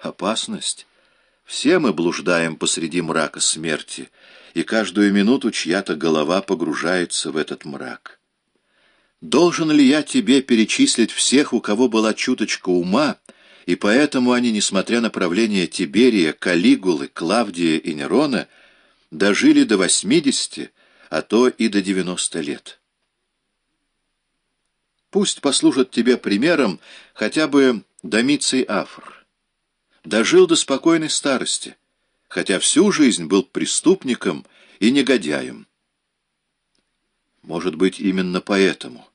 Опасность? Все мы блуждаем посреди мрака смерти, и каждую минуту чья-то голова погружается в этот мрак. Должен ли я тебе перечислить всех, у кого была чуточка ума, и поэтому они, несмотря на правление Тиберия, Калигулы, Клавдия и Нерона, дожили до 80, а то и до 90 лет? Пусть послужит тебе примером хотя бы Домиций Афр. Дожил до спокойной старости, хотя всю жизнь был преступником и негодяем. Может быть, именно поэтому.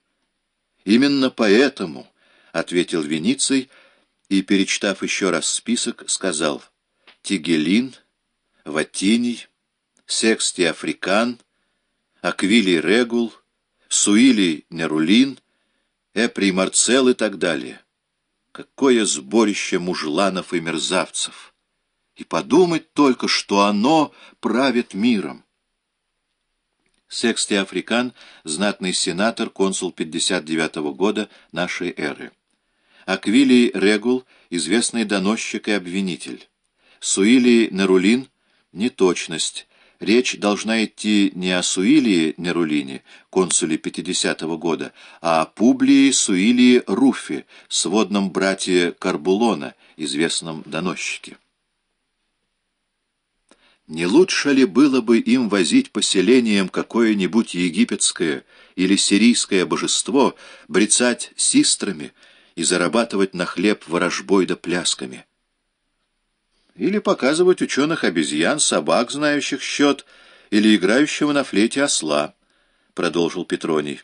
Именно поэтому, — ответил Вениций и, перечитав еще раз список, сказал Тигелин, Ватиний, Секстий Африкан, Аквилий Регул, Суилий Нерулин, Эприй Марцел и так далее. Какое сборище мужланов и мерзавцев! И подумать только, что оно правит миром. Секстий Африкан, знатный сенатор, консул 59 -го года нашей эры. Аквилий Регул, известный доносчик и обвинитель. Суилий Нерулин — неточность, Речь должна идти не о Суилии Нерулине, консуле 50-го года, а о Публии Суилии Руфе, сводном брате Карбулона, известном доносчике. Не лучше ли было бы им возить поселением какое-нибудь египетское или сирийское божество, брецать систрами и зарабатывать на хлеб ворожбой да плясками? Или показывать ученых обезьян, собак, знающих счет, или играющего на флейте осла, — продолжил Петроний.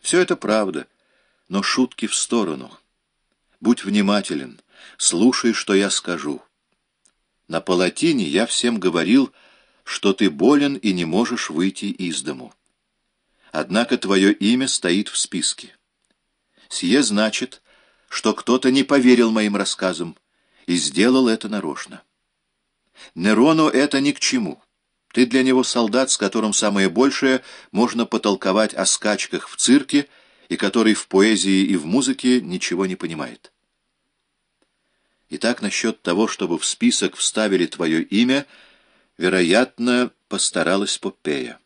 Все это правда, но шутки в сторону. Будь внимателен, слушай, что я скажу. На палатине я всем говорил, что ты болен и не можешь выйти из дому. Однако твое имя стоит в списке. Сие значит, что кто-то не поверил моим рассказам, и сделал это нарочно. Нерону это ни к чему. Ты для него солдат, с которым самое большее можно потолковать о скачках в цирке, и который в поэзии и в музыке ничего не понимает. Итак, насчет того, чтобы в список вставили твое имя, вероятно, постаралась Попея.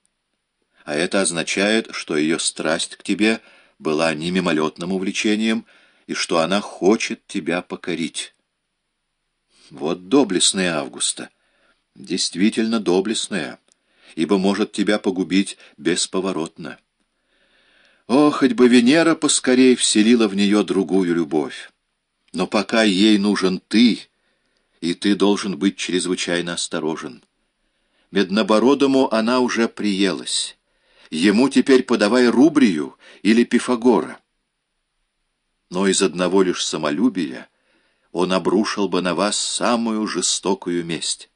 А это означает, что ее страсть к тебе была не мимолетным увлечением, и что она хочет тебя покорить. Вот доблестная Августа. Действительно доблестная, ибо может тебя погубить бесповоротно. О, хоть бы Венера поскорей вселила в нее другую любовь. Но пока ей нужен ты, и ты должен быть чрезвычайно осторожен. Меднобородому она уже приелась. Ему теперь подавай Рубрию или Пифагора. Но из одного лишь самолюбия он обрушил бы на вас самую жестокую месть.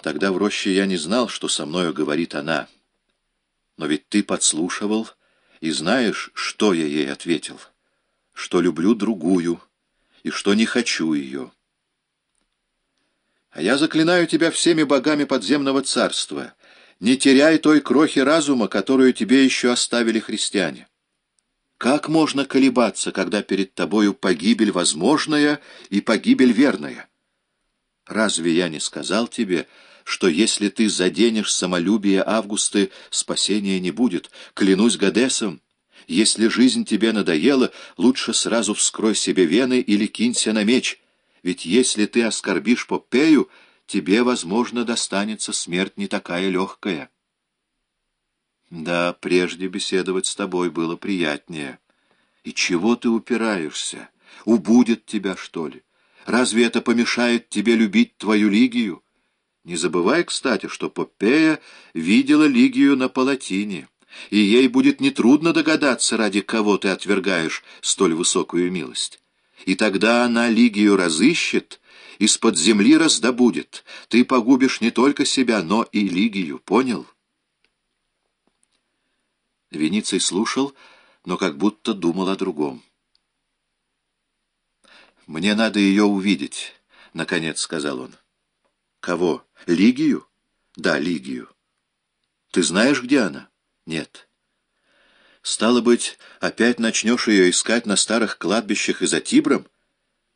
Тогда в роще я не знал, что со мною говорит она. Но ведь ты подслушивал и знаешь, что я ей ответил, что люблю другую и что не хочу ее. А я заклинаю тебя всеми богами подземного царства, не теряй той крохи разума, которую тебе еще оставили христиане. Как можно колебаться, когда перед тобою погибель возможная и погибель верная? Разве я не сказал тебе, что если ты заденешь самолюбие Августы, спасения не будет? Клянусь Гадесом, если жизнь тебе надоела, лучше сразу вскрой себе вены или кинься на меч, ведь если ты оскорбишь Попею, тебе, возможно, достанется смерть не такая легкая». Да, прежде беседовать с тобой было приятнее. И чего ты упираешься? Убудет тебя, что ли? Разве это помешает тебе любить твою Лигию? Не забывай, кстати, что Попея видела Лигию на палатине, и ей будет нетрудно догадаться, ради кого ты отвергаешь столь высокую милость. И тогда она Лигию разыщет, из-под земли раздобудет. Ты погубишь не только себя, но и Лигию, понял? Вениций слушал, но как будто думал о другом. «Мне надо ее увидеть», — наконец сказал он. «Кого? Лигию?» «Да, Лигию». «Ты знаешь, где она?» «Нет». Стало быть, опять начнешь ее искать на старых кладбищах и за Тибром?